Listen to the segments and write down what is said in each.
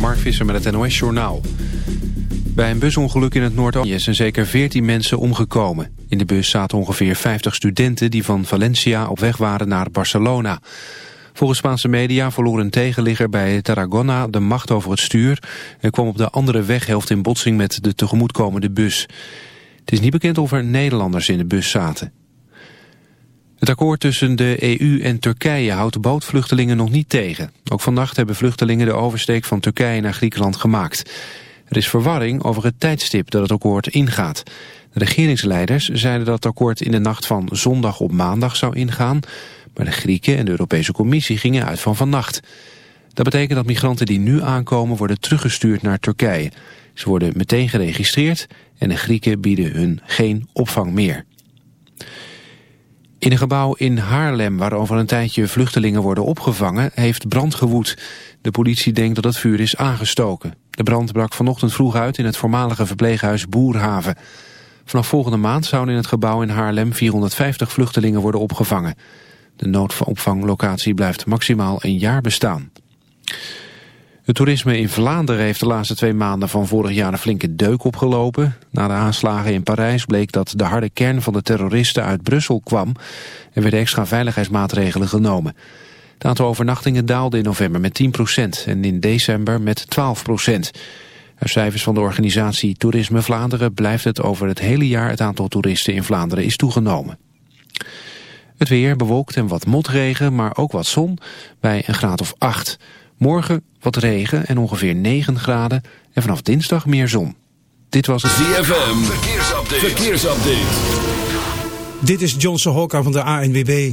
Mark Visser met het NOS Journaal. Bij een busongeluk in het Noord-Oosten zijn zeker 14 mensen omgekomen. In de bus zaten ongeveer 50 studenten die van Valencia op weg waren naar Barcelona. Volgens Spaanse media verloor een tegenligger bij Tarragona de macht over het stuur... en kwam op de andere weghelft in botsing met de tegemoetkomende bus. Het is niet bekend of er Nederlanders in de bus zaten. Het akkoord tussen de EU en Turkije houdt bootvluchtelingen nog niet tegen. Ook vannacht hebben vluchtelingen de oversteek van Turkije naar Griekenland gemaakt. Er is verwarring over het tijdstip dat het akkoord ingaat. De regeringsleiders zeiden dat het akkoord in de nacht van zondag op maandag zou ingaan... maar de Grieken en de Europese Commissie gingen uit van vannacht. Dat betekent dat migranten die nu aankomen worden teruggestuurd naar Turkije. Ze worden meteen geregistreerd en de Grieken bieden hun geen opvang meer. In een gebouw in Haarlem, waar over een tijdje vluchtelingen worden opgevangen, heeft brand gewoed. De politie denkt dat het vuur is aangestoken. De brand brak vanochtend vroeg uit in het voormalige verpleeghuis Boerhaven. Vanaf volgende maand zouden in het gebouw in Haarlem 450 vluchtelingen worden opgevangen. De noodopvanglocatie blijft maximaal een jaar bestaan. Het toerisme in Vlaanderen heeft de laatste twee maanden van vorig jaar een flinke deuk opgelopen. Na de aanslagen in Parijs bleek dat de harde kern van de terroristen uit Brussel kwam. Er werden extra veiligheidsmaatregelen genomen. Het aantal overnachtingen daalde in november met 10% en in december met 12%. Uit cijfers van de organisatie Toerisme Vlaanderen blijft het over het hele jaar het aantal toeristen in Vlaanderen is toegenomen. Het weer bewolkt en wat motregen, maar ook wat zon bij een graad of 8. Morgen wat regen en ongeveer 9 graden en vanaf dinsdag meer zon. Dit was het ZFM. Verkeersupdate. Verkeersupdate. Dit is Johnson Hokka van de ANWB.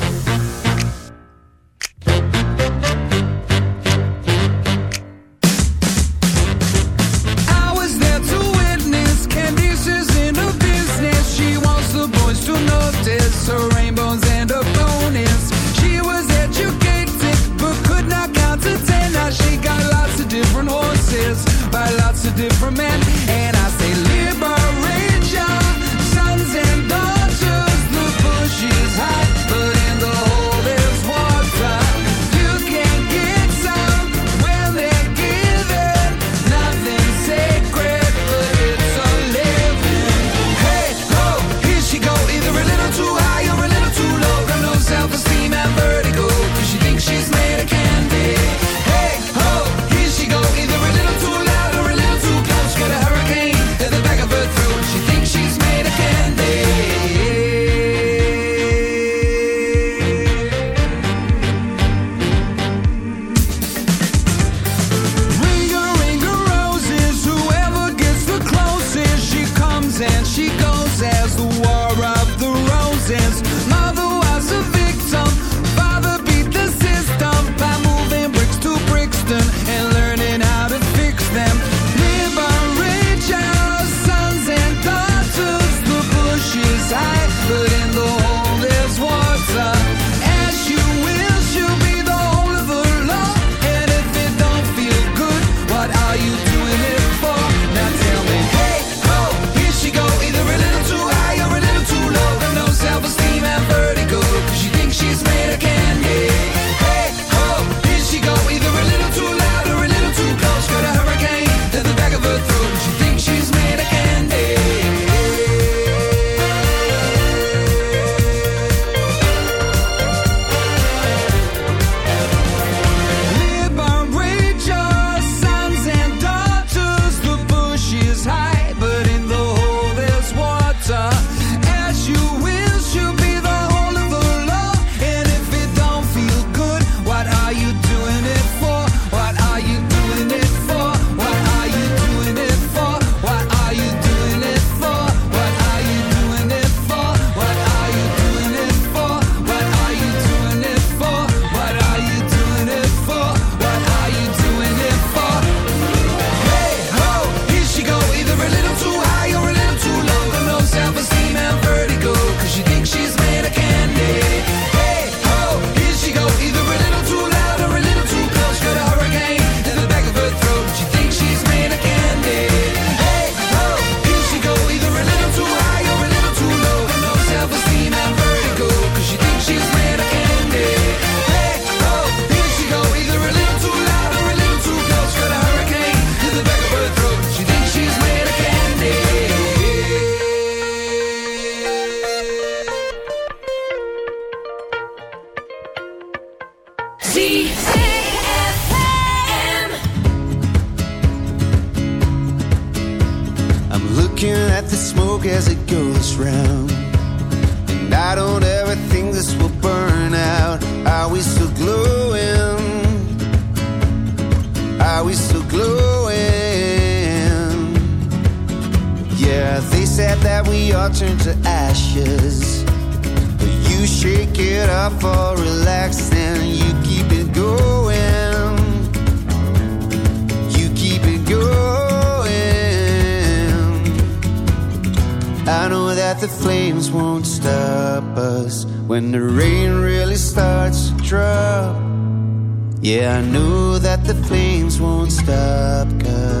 we so glowing? Are we so glowing? Yeah, they said that we all turn to ashes. But you shake it up or relax, and You keep it going. You keep it going. I know that the flames won't stop us when the rain really starts yeah, I knew that the flames won't stop. Cause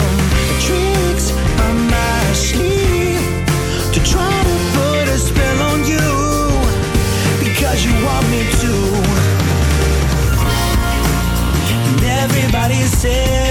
everybody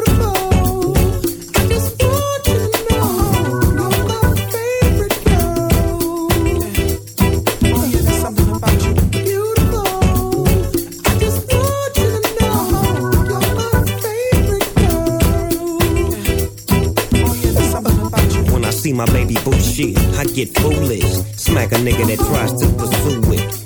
See my baby boo shit, I get foolish. Smack a nigga that tries to pursue it.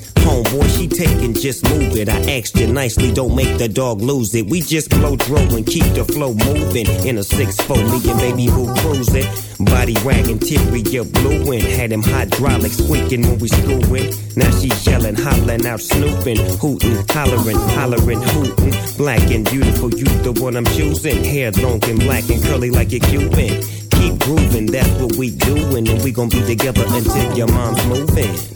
Boy, she taking, just move it. I asked you nicely, don't make the dog lose it. We just blow dro and keep the flow moving. In a 6-4, me and baby boo cruising. Body wagging, teary up blueing. Had him hydraulics squeaking when we screwing. Now she yelling, hollering out, snooping, hooting, hollering, hollering, hooting. Black and beautiful, you the one I'm choosing. Hair long and black and curly like a Cuban. Keep grooving, that's what we doing. And we gon' be together until your mom's moving.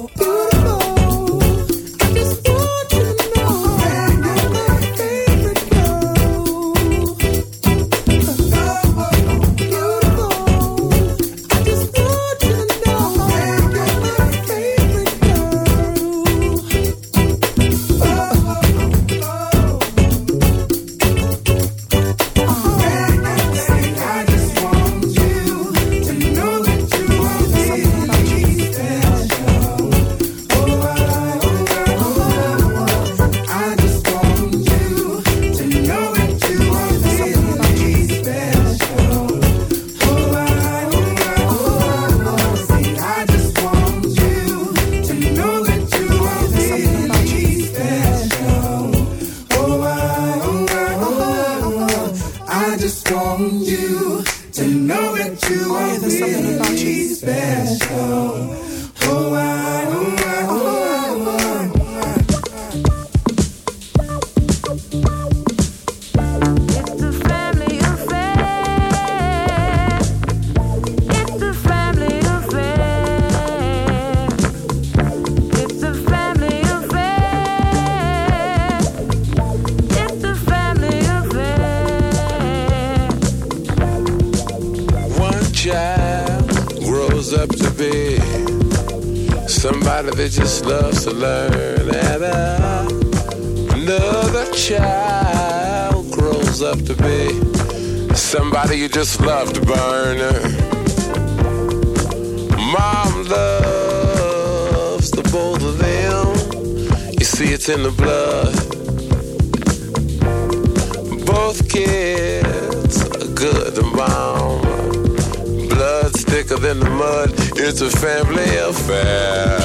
Than the mud. It's a family affair.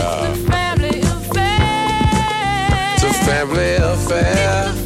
It's a family affair. Oh,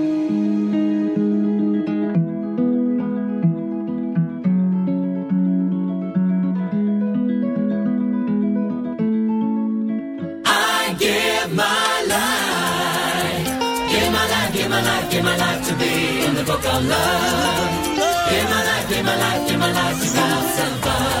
Give my life, give my life, give my life some fun.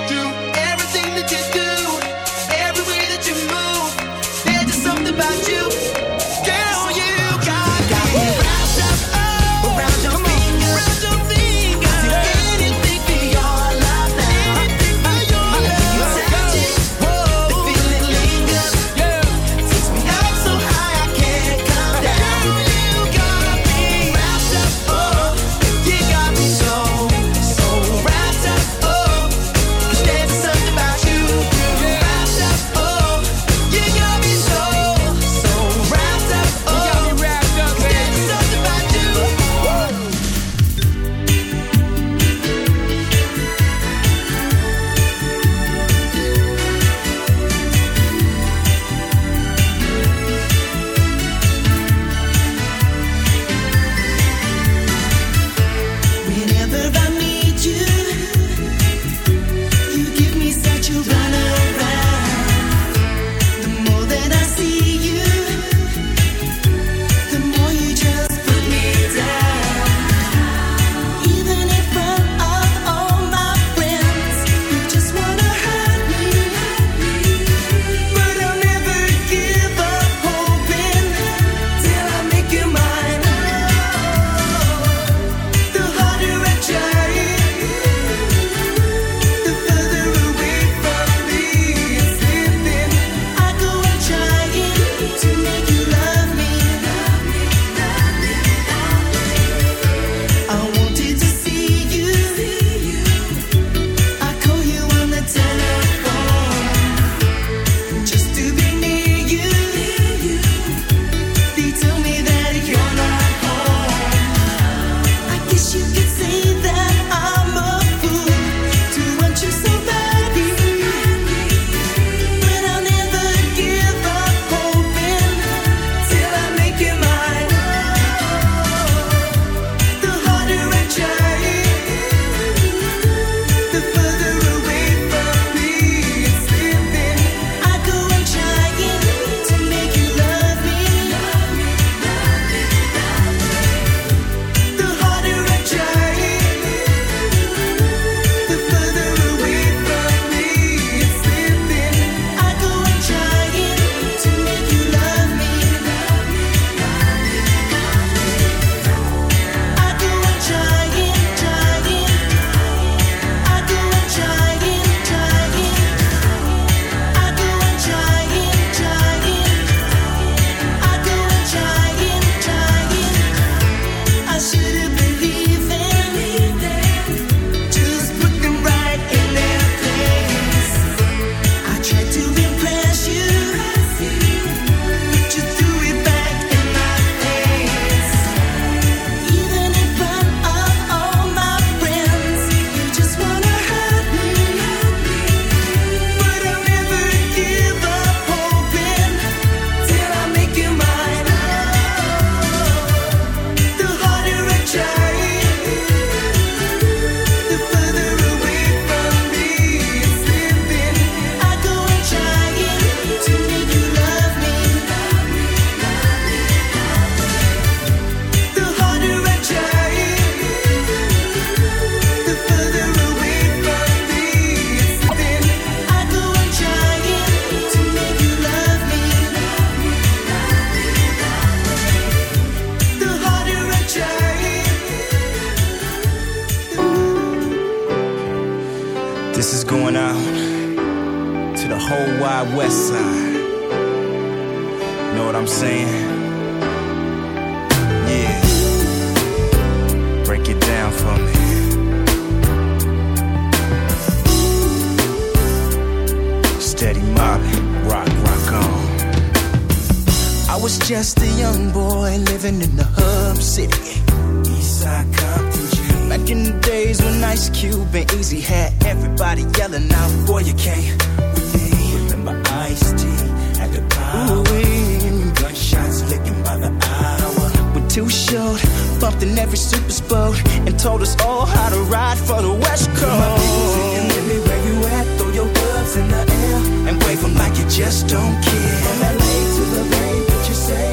Bumped in every super boat, and told us all how to ride for the West Coast. My singing, let me where you at, throw your gloves in the air, and wave 'em like you just don't care. From LA to the Bay, what you say?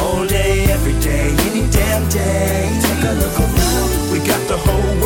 All day, every day, any damn day. Take a look around, we got the whole world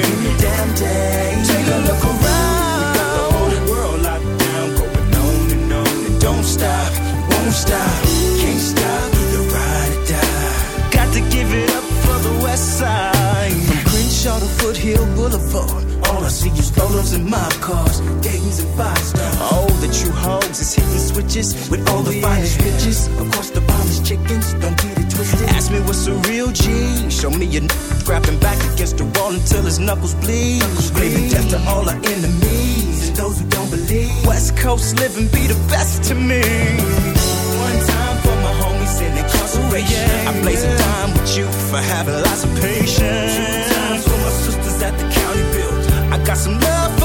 damn day. Take a look around. We got the whole world locked down, going on and on and don't stop, won't stop, can't stop, either ride or die. Got to give it up for the West Side. From Crenshaw to Foothill Boulevard. All I see is photos and mob cars, Dayton's and five stars. Oh, the true hoes is hitting switches with all the finest bitches. Of course, the finest chickens, don't get it twisted. Ask me what's a real G. Show me a n- grabbing back against the wall until his knuckles bleed. Screaming death to all our enemies and those who don't believe. West Coast living be the best to me. One time for my homies in incarceration. I blaze a dime with you for having lots of patience. Got some love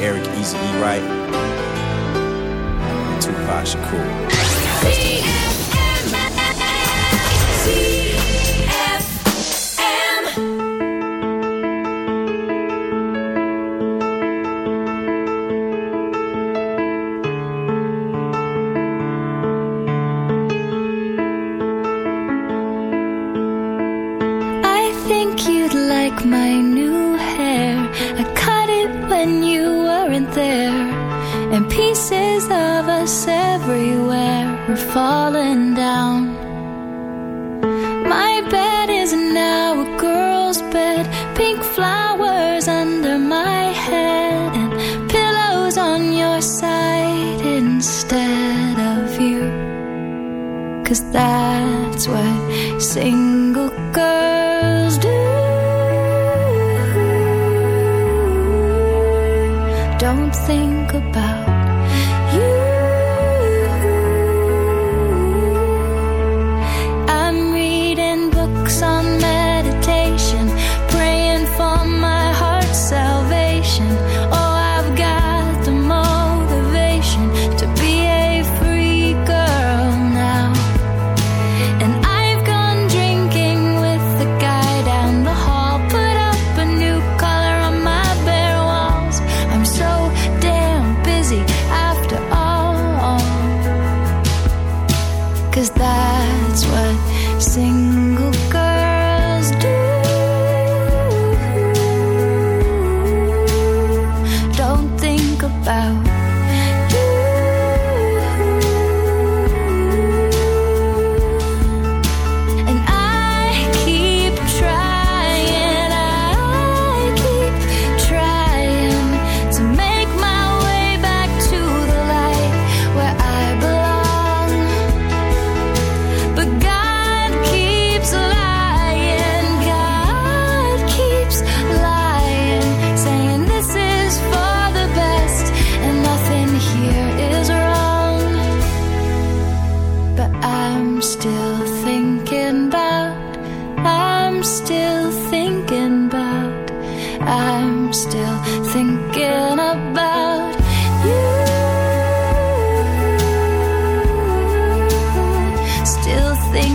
Eric Easy E. Wright and Tupac Shakur. That's what single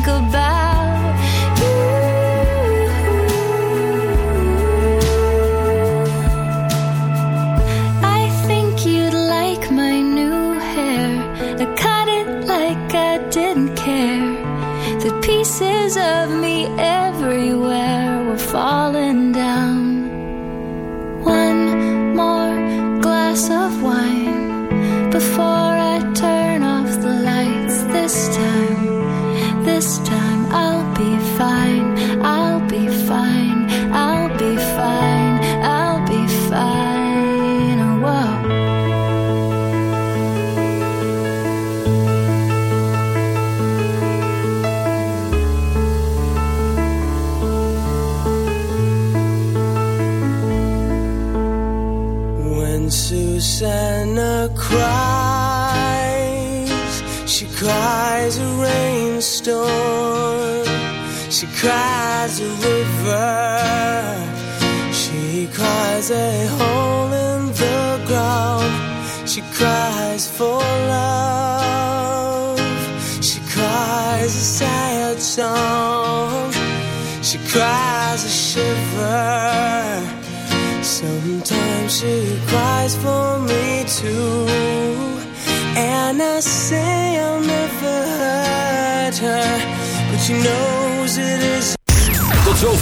think about